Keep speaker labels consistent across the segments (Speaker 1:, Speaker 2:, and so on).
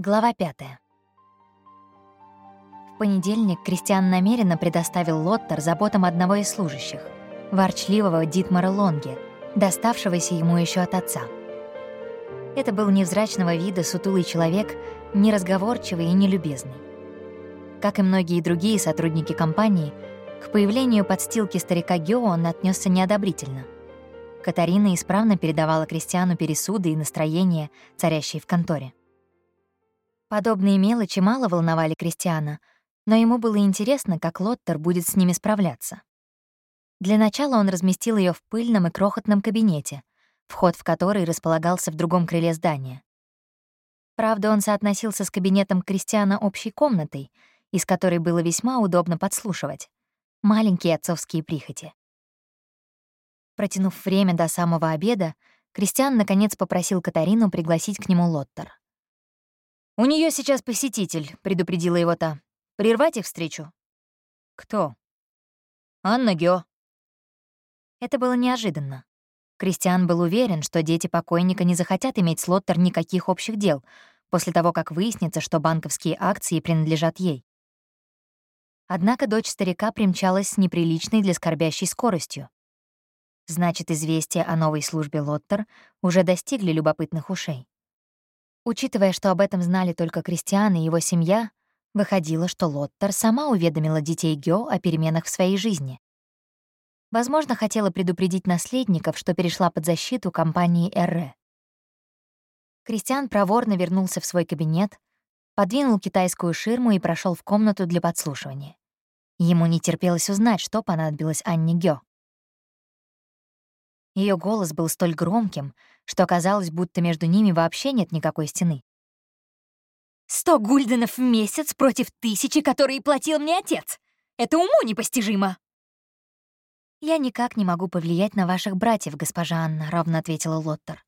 Speaker 1: Глава 5. В понедельник Кристиан намеренно предоставил Лоттер заботам одного из служащих, ворчливого Дитмара Лонге, доставшегося ему еще от отца. Это был невзрачного вида сутулый человек, неразговорчивый и нелюбезный. Как и многие другие сотрудники компании, к появлению подстилки старика Гео он отнесся неодобрительно. Катарина исправно передавала Кристиану пересуды и настроение, царящие в конторе. Подобные мелочи мало волновали Кристиана, но ему было интересно, как Лоттер будет с ними справляться. Для начала он разместил ее в пыльном и крохотном кабинете, вход в который располагался в другом крыле здания. Правда, он соотносился с кабинетом Кристиана общей комнатой, из которой было весьма удобно подслушивать. Маленькие отцовские прихоти. Протянув время до самого обеда, Кристиан наконец попросил Катарину пригласить к нему Лоттер.
Speaker 2: «У нее сейчас посетитель», — предупредила его та. «Прервать их встречу?»
Speaker 1: «Кто?»
Speaker 2: «Анна Гео».
Speaker 1: Это было неожиданно. Кристиан был уверен, что дети покойника не захотят иметь с Лоттер никаких общих дел после того, как выяснится, что банковские акции принадлежат ей. Однако дочь старика примчалась с неприличной для скорбящей скоростью. Значит, известия о новой службе Лоттер уже достигли любопытных ушей. Учитывая, что об этом знали только Кристиан и его семья, выходило, что Лоттер сама уведомила детей Гё о переменах в своей жизни. Возможно, хотела предупредить наследников, что перешла под защиту компании Эрре. Кристиан проворно вернулся в свой кабинет, подвинул китайскую ширму и прошел в комнату для подслушивания. Ему не терпелось узнать, что понадобилось Анне Гё. Ее голос был столь громким, что казалось, будто между ними вообще нет никакой стены.
Speaker 3: «Сто гульденов в месяц против тысячи, которые платил мне отец! Это уму непостижимо!»
Speaker 1: «Я никак не могу повлиять на ваших братьев, госпожа Анна», — ровно ответила Лоттер.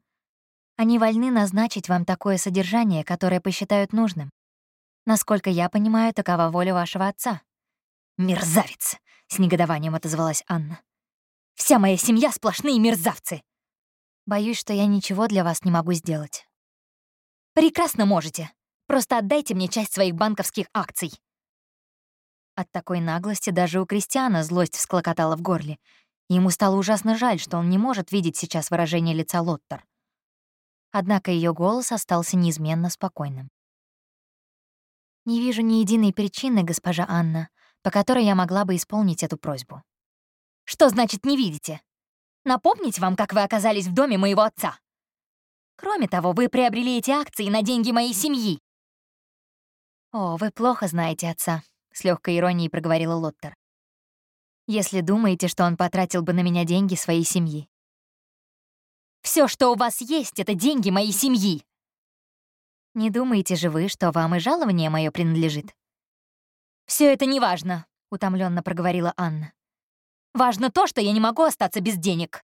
Speaker 1: «Они вольны назначить вам такое содержание, которое посчитают нужным. Насколько я понимаю, такова воля вашего отца».
Speaker 3: «Мерзавец!» — с негодованием отозвалась Анна. Вся моя семья — сплошные мерзавцы.
Speaker 1: Боюсь, что я ничего для вас не могу сделать.
Speaker 3: Прекрасно можете. Просто отдайте мне часть своих банковских акций.
Speaker 1: От такой наглости даже у Кристиана злость всклокотала в горле. Ему стало ужасно жаль, что он не может видеть сейчас выражение лица Лоттер. Однако ее голос остался неизменно спокойным. «Не вижу ни единой причины, госпожа Анна, по которой я могла бы исполнить эту просьбу.
Speaker 3: Что значит «не видите»? Напомнить вам, как вы оказались в доме моего отца? Кроме того, вы приобрели эти акции на деньги моей семьи.
Speaker 1: «О, вы плохо знаете отца», — с легкой иронией проговорила Лоттер. «Если думаете, что он потратил бы на меня деньги своей семьи».
Speaker 3: Все, что у вас есть, — это деньги моей семьи».
Speaker 1: «Не думаете же вы, что вам и жалование мое принадлежит?»
Speaker 3: Все это неважно», — утомленно проговорила Анна. Важно то, что я не могу остаться без денег».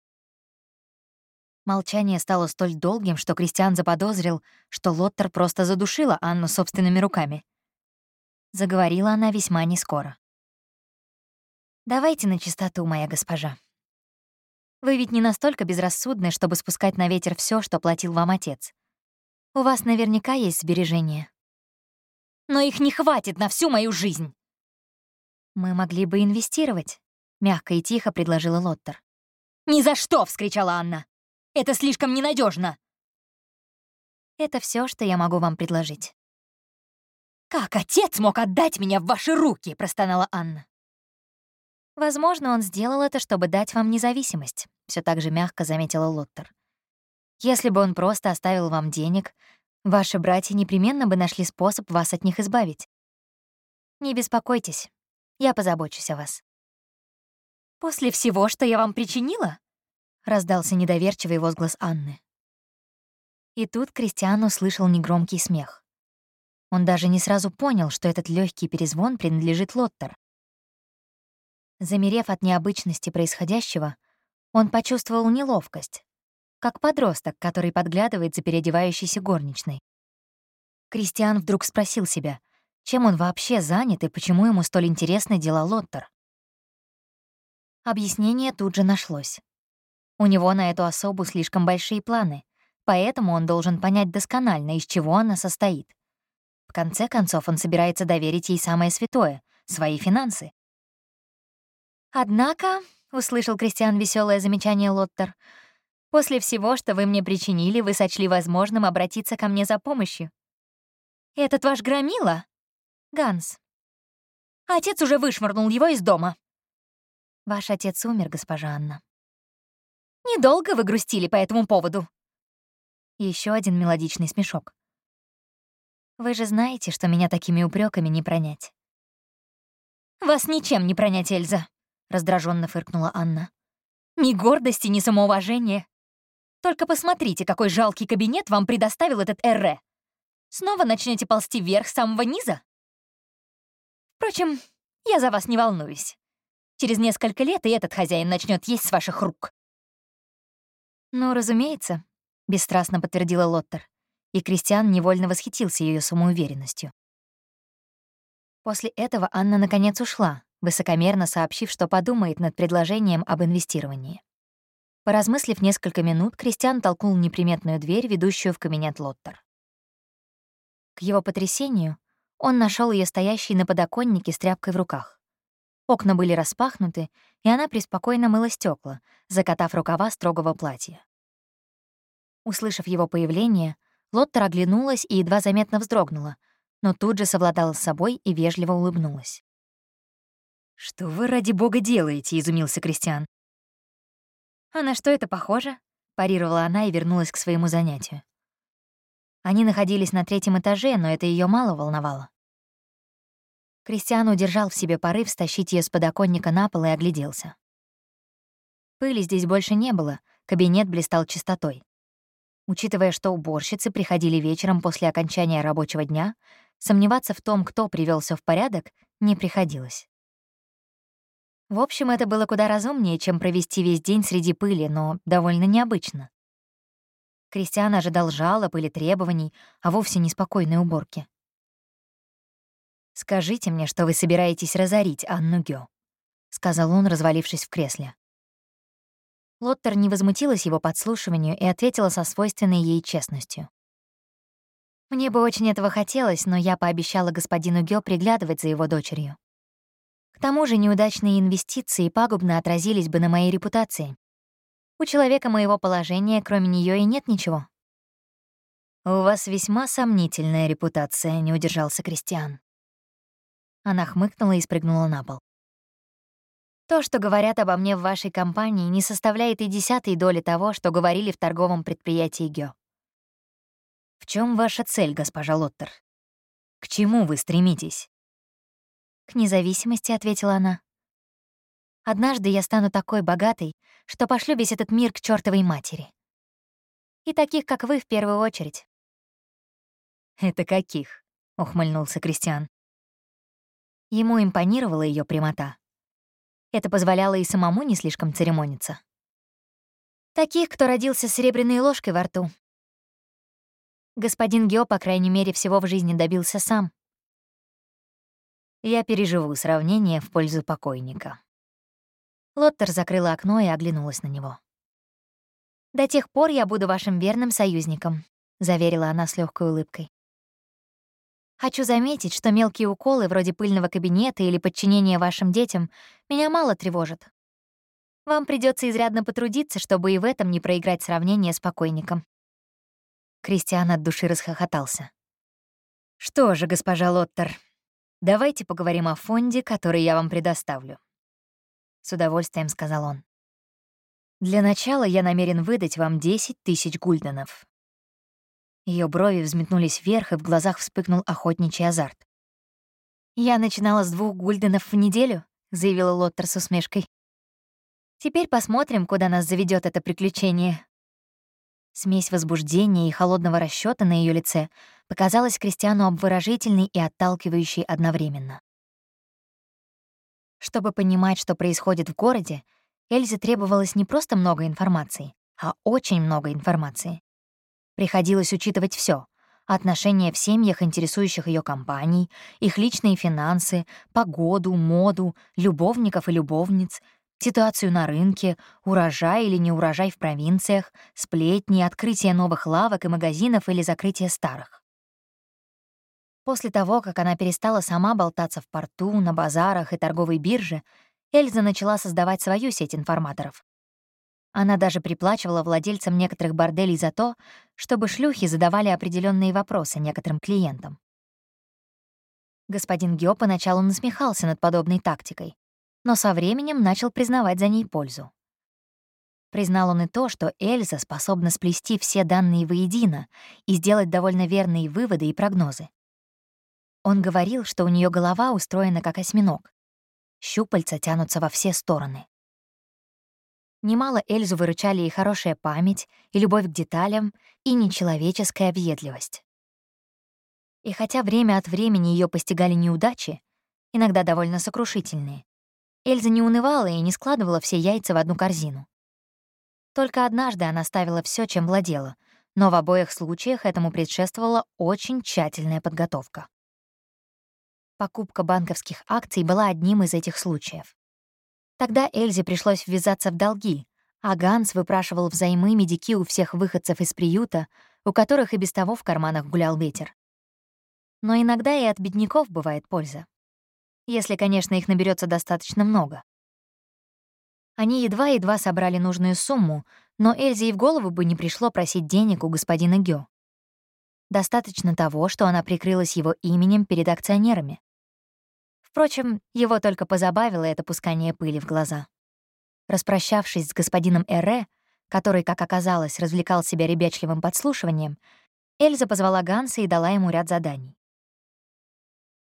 Speaker 1: Молчание стало столь долгим, что Кристиан заподозрил, что Лоттер просто задушила Анну собственными руками. Заговорила она весьма нескоро. «Давайте на чистоту, моя госпожа. Вы ведь не настолько безрассудны, чтобы спускать на ветер все, что платил вам отец. У вас наверняка есть сбережения.
Speaker 3: Но их не хватит на всю мою жизнь.
Speaker 1: Мы могли бы инвестировать. — мягко и тихо предложила Лоттер.
Speaker 3: «Ни за что!» — вскричала Анна. «Это слишком ненадежно.
Speaker 1: «Это все, что я могу вам предложить».
Speaker 3: «Как отец мог отдать меня в ваши руки?» — простонала Анна.
Speaker 1: «Возможно, он сделал это, чтобы дать вам независимость», — все так же мягко заметила Лоттер. «Если бы он просто оставил вам денег, ваши братья непременно бы нашли способ вас от них избавить. Не беспокойтесь, я позабочусь о вас».
Speaker 3: «После всего, что я вам причинила?»
Speaker 1: — раздался недоверчивый возглас Анны. И тут Кристиан услышал негромкий смех. Он даже не сразу понял, что этот легкий перезвон принадлежит Лоттер. Замерев от необычности происходящего, он почувствовал неловкость, как подросток, который подглядывает за переодевающейся горничной. Кристиан вдруг спросил себя, чем он вообще занят и почему ему столь интересны дела Лоттер. Объяснение тут же нашлось. У него на эту особу слишком большие планы, поэтому он должен понять досконально, из чего она состоит. В конце концов, он собирается доверить ей самое святое — свои финансы.
Speaker 3: «Однако», — услышал Кристиан веселое замечание Лоттер, «после всего, что вы мне причинили, вы сочли возможным обратиться ко мне за помощью. Этот ваш громила?» «Ганс». «Отец уже вышвырнул его из дома».
Speaker 1: «Ваш отец умер, госпожа Анна».
Speaker 3: «Недолго вы грустили по этому поводу?»
Speaker 1: Еще один мелодичный смешок. «Вы же знаете, что меня такими упреками не пронять».
Speaker 3: «Вас ничем не пронять, Эльза», — раздраженно фыркнула Анна. «Ни гордости, ни самоуважения. Только посмотрите, какой жалкий кабинет вам предоставил этот Эрре. Снова начнете ползти вверх с самого низа? Впрочем, я за вас не волнуюсь. Через несколько лет и этот хозяин начнет есть с ваших рук.
Speaker 1: «Ну, разумеется», — бесстрастно подтвердила Лоттер, и Кристиан невольно восхитился ее самоуверенностью. После этого Анна наконец ушла, высокомерно сообщив, что подумает над предложением об инвестировании. Поразмыслив несколько минут, Кристиан толкнул неприметную дверь, ведущую в кабинет Лоттер. К его потрясению он нашел ее стоящей на подоконнике с тряпкой в руках. Окна были распахнуты, и она преспокойно мыла стекла, закатав рукава строгого платья. Услышав его появление, Лоттер оглянулась и едва заметно вздрогнула, но тут же совладала с собой и вежливо улыбнулась.
Speaker 2: «Что вы, ради бога, делаете?» — изумился Кристиан.
Speaker 1: «А на что это похоже?» — парировала она и вернулась к своему занятию. Они находились на третьем этаже, но это ее мало волновало. Кристиан удержал в себе порыв стащить ее с подоконника на пол и огляделся. Пыли здесь больше не было, кабинет блистал чистотой. Учитывая, что уборщицы приходили вечером после окончания рабочего дня, сомневаться в том, кто привел все в порядок, не приходилось. В общем, это было куда разумнее, чем провести весь день среди пыли, но довольно необычно. Кристиан ожидал жалоб или требований, а вовсе не спокойной уборки. «Скажите мне, что вы собираетесь разорить Анну Гё», — сказал он, развалившись в кресле. Лоттер не возмутилась его подслушиванию и ответила со свойственной ей честностью. «Мне бы очень этого хотелось, но я пообещала господину Гё приглядывать за его дочерью. К тому же неудачные инвестиции пагубно отразились бы на моей репутации. У человека моего положения, кроме нее и нет ничего». «У вас весьма сомнительная репутация», — не удержался Кристиан. Она хмыкнула и спрыгнула на пол. То, что говорят обо мне в вашей компании, не составляет и десятой доли того, что говорили в торговом предприятии Гё. В чем ваша цель, госпожа Лоттер? К чему вы стремитесь? К независимости, ответила она. Однажды я стану такой богатой, что пошлю весь этот мир к чертовой матери. И таких, как вы, в первую очередь. Это каких? ухмыльнулся Кристиан. Ему импонировала ее прямота. Это позволяло и самому не слишком церемониться. Таких, кто родился серебряной ложкой во рту. Господин Гео, по крайней мере, всего в жизни добился сам. Я переживу сравнение в пользу покойника. Лоттер закрыла окно и оглянулась на него. «До тех пор я буду вашим верным союзником», — заверила она с легкой улыбкой. Хочу заметить, что мелкие уколы вроде пыльного кабинета или подчинения вашим детям меня мало тревожат. Вам придется изрядно потрудиться, чтобы и в этом не проиграть сравнение с покойником». Кристиан от души расхохотался. «Что же, госпожа Лоттер, давайте поговорим о фонде, который я вам предоставлю», — с удовольствием сказал он. «Для начала я намерен выдать вам 10 тысяч гульденов. Ее брови взметнулись вверх, и в глазах вспыхнул охотничий азарт. «Я начинала с двух гульденов в неделю», — заявила Лоттер с усмешкой. «Теперь посмотрим, куда нас заведет это приключение». Смесь возбуждения и холодного расчета на ее лице показалась Кристиану обворожительной и отталкивающей одновременно. Чтобы понимать, что происходит в городе, Эльзе требовалось не просто много информации, а очень много информации. Приходилось учитывать все: отношения в семьях, интересующих ее компаний, их личные финансы, погоду, моду, любовников и любовниц, ситуацию на рынке, урожай или неурожай в провинциях, сплетни, открытие новых лавок и магазинов или закрытие старых. После того, как она перестала сама болтаться в порту, на базарах и торговой бирже, Эльза начала создавать свою сеть информаторов. Она даже приплачивала владельцам некоторых борделей за то, чтобы шлюхи задавали определенные вопросы некоторым клиентам. Господин Гё поначалу насмехался над подобной тактикой, но со временем начал признавать за ней пользу. Признал он и то, что Эльза способна сплести все данные воедино и сделать довольно верные выводы и прогнозы. Он говорил, что у нее голова устроена как осьминог. Щупальца тянутся во все стороны. Немало Эльзу выручали и хорошая память, и любовь к деталям, и нечеловеческая въедливость. И хотя время от времени ее постигали неудачи, иногда довольно сокрушительные, Эльза не унывала и не складывала все яйца в одну корзину. Только однажды она ставила все, чем владела, но в обоих случаях этому предшествовала очень тщательная подготовка. Покупка банковских акций была одним из этих случаев. Тогда Эльзе пришлось ввязаться в долги, а Ганс выпрашивал взаймы медики у всех выходцев из приюта, у которых и без того в карманах гулял ветер. Но иногда и от бедняков бывает польза. Если, конечно, их наберется достаточно много. Они едва-едва собрали нужную сумму, но Эльзе и в голову бы не пришло просить денег у господина Гё. Достаточно того, что она прикрылась его именем перед акционерами. Впрочем, его только позабавило это пускание пыли в глаза. Распрощавшись с господином Эре, который, как оказалось, развлекал себя ребячливым подслушиванием, Эльза позвала Ганса и дала ему ряд заданий.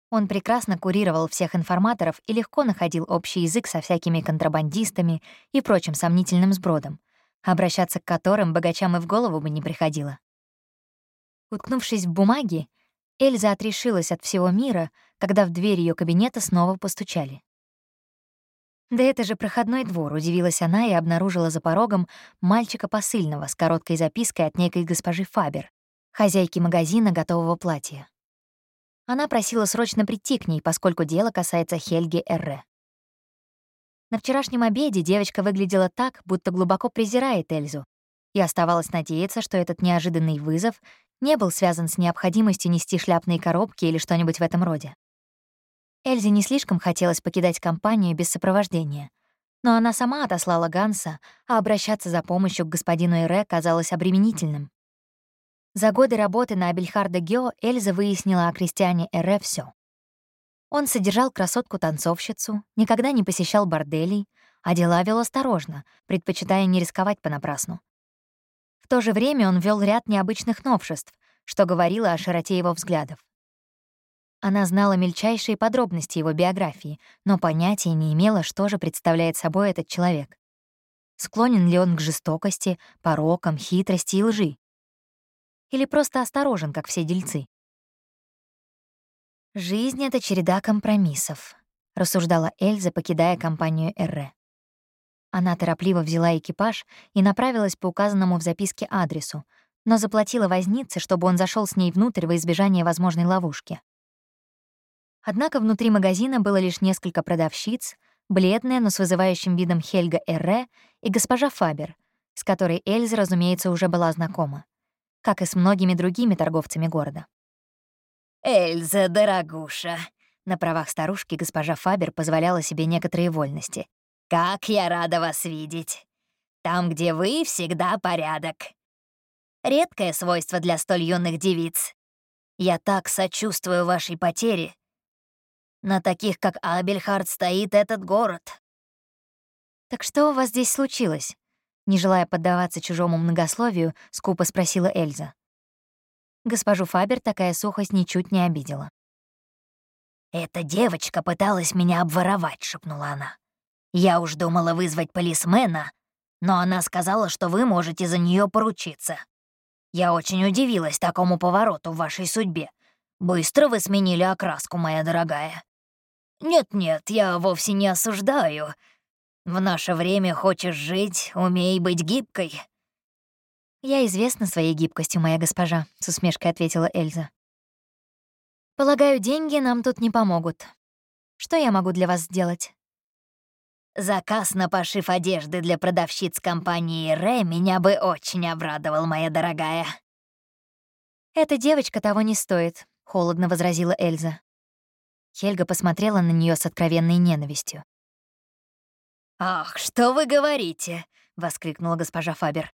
Speaker 1: Он прекрасно курировал всех информаторов и легко находил общий язык со всякими контрабандистами и прочим сомнительным сбродом, обращаться к которым богачам и в голову бы не приходило. Уткнувшись в бумаги, Эльза отрешилась от всего мира, когда в дверь ее кабинета снова постучали. «Да это же проходной двор», — удивилась она и обнаружила за порогом мальчика посыльного с короткой запиской от некой госпожи Фабер, хозяйки магазина готового платья. Она просила срочно прийти к ней, поскольку дело касается Хельги Эрре. На вчерашнем обеде девочка выглядела так, будто глубоко презирает Эльзу, и оставалось надеяться, что этот неожиданный вызов не был связан с необходимостью нести шляпные коробки или что-нибудь в этом роде. Эльзе не слишком хотелось покидать компанию без сопровождения, но она сама отослала Ганса, а обращаться за помощью к господину Эре казалось обременительным. За годы работы на Абельхарда Гео Эльза выяснила о крестьяне Эре все. Он содержал красотку-танцовщицу, никогда не посещал борделей, а дела вел осторожно, предпочитая не рисковать понапрасну. В то же время он вел ряд необычных новшеств, что говорило о широте его взглядов. Она знала мельчайшие подробности его биографии, но понятия не имела, что же представляет собой этот человек. Склонен ли он к жестокости, порокам, хитрости и лжи? Или просто осторожен, как все дельцы? «Жизнь — это череда компромиссов», — рассуждала Эльза, покидая компанию Эрре. Она торопливо взяла экипаж и направилась по указанному в записке адресу, но заплатила вознице, чтобы он зашел с ней внутрь во избежание возможной ловушки. Однако внутри магазина было лишь несколько продавщиц, бледная, но с вызывающим видом Хельга Эрре и госпожа Фабер, с которой Эльза, разумеется, уже была знакома, как и с многими другими торговцами города.
Speaker 2: «Эльза, дорогуша!» На правах старушки госпожа Фабер позволяла себе некоторые вольности. «Как я рада вас видеть! Там, где вы, всегда порядок. Редкое свойство для столь юных девиц. Я так сочувствую вашей потере. На таких, как Абельхард, стоит этот город».
Speaker 1: «Так что у вас здесь случилось?» Не желая поддаваться чужому многословию, скупо спросила Эльза. Госпожу Фабер такая сухость ничуть не обидела.
Speaker 2: «Эта девочка пыталась меня обворовать», — шепнула она. Я уж думала вызвать полисмена, но она сказала, что вы можете за нее поручиться. Я очень удивилась такому повороту в вашей судьбе. Быстро вы сменили окраску, моя дорогая. Нет-нет, я вовсе не осуждаю. В наше время хочешь жить, умей быть гибкой.
Speaker 1: «Я известна своей гибкостью, моя госпожа», — с усмешкой ответила Эльза. «Полагаю, деньги нам тут не помогут. Что я могу для вас сделать?»
Speaker 2: Заказ на пошив одежды для продавщиц компании Ре меня бы очень обрадовал, моя дорогая.
Speaker 1: Эта девочка того не стоит, холодно возразила Эльза. Хельга посмотрела на нее с откровенной ненавистью.
Speaker 2: «Ах, что вы говорите!» — воскликнула госпожа Фабер.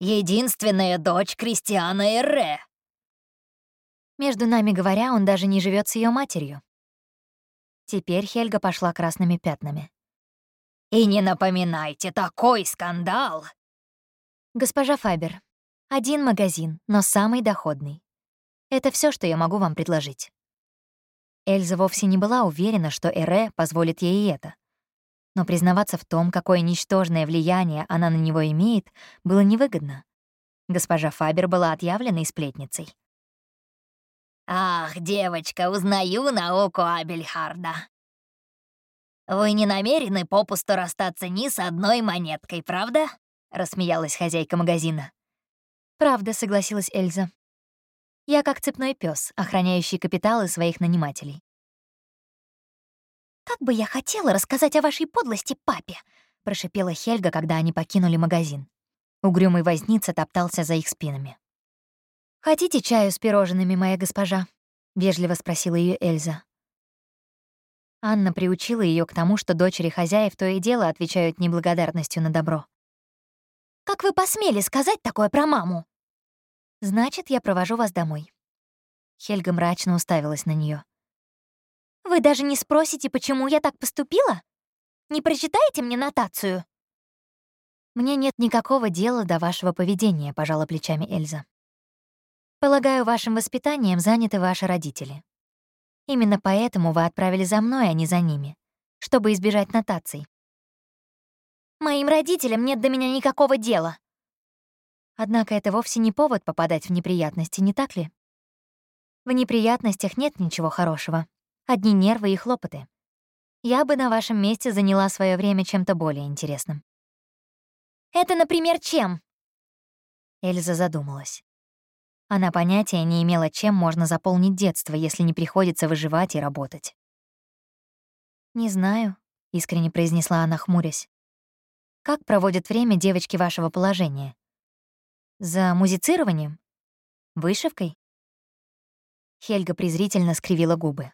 Speaker 2: «Единственная дочь Кристиана Эрре!»
Speaker 1: Между нами говоря, он даже не живет с ее матерью. Теперь Хельга пошла красными пятнами.
Speaker 2: «И не напоминайте, такой скандал!»
Speaker 1: «Госпожа Фабер, один магазин, но самый доходный. Это все, что я могу вам предложить». Эльза вовсе не была уверена, что Эре позволит ей это. Но признаваться в том, какое ничтожное влияние она на него имеет, было невыгодно. Госпожа Фабер была отъявленной сплетницей.
Speaker 2: «Ах, девочка, узнаю науку Абельхарда. Вы не намерены попусту расстаться ни с одной монеткой, правда?» — рассмеялась хозяйка магазина.
Speaker 1: «Правда», — согласилась Эльза. «Я как цепной пес, охраняющий капиталы своих нанимателей.
Speaker 3: «Как бы я хотела рассказать о вашей подлости папе!» — прошипела Хельга, когда они покинули магазин.
Speaker 1: Угрюмый возница топтался за их спинами. «Хотите чаю с пирожными, моя госпожа?» — вежливо спросила ее Эльза. Анна приучила ее к тому, что дочери хозяев то и дело отвечают неблагодарностью на добро.
Speaker 3: «Как вы посмели сказать такое про маму?»
Speaker 1: «Значит, я провожу вас домой». Хельга мрачно уставилась на нее.
Speaker 3: Вы даже не спросите, почему я так поступила? Не прочитаете мне нотацию?»
Speaker 1: «Мне нет никакого дела до вашего поведения», — пожала плечами Эльза. «Полагаю, вашим воспитанием заняты ваши родители. Именно поэтому вы отправили за мной, а не за ними, чтобы избежать нотаций».
Speaker 3: «Моим родителям нет до меня никакого дела».
Speaker 1: Однако это вовсе не повод попадать в неприятности, не так ли? В неприятностях нет ничего хорошего, Одни нервы и хлопоты. Я бы на вашем месте заняла свое время чем-то более интересным.
Speaker 3: «Это, например, чем?»
Speaker 1: Эльза задумалась. Она понятия не имела, чем можно заполнить детство, если не приходится выживать и работать. «Не знаю», — искренне произнесла она, хмурясь. «Как проводят время девочки вашего положения? За музицированием? Вышивкой?» Хельга презрительно скривила губы.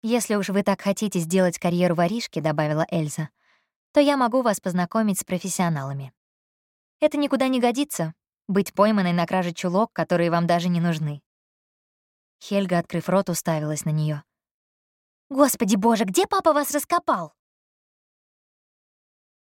Speaker 1: «Если уж вы так хотите сделать карьеру воришки», — добавила Эльза, «то я могу вас познакомить с профессионалами. Это никуда не годится — быть пойманной на краже чулок, которые вам даже не нужны». Хельга, открыв рот, уставилась на нее.
Speaker 3: «Господи боже, где папа вас раскопал?»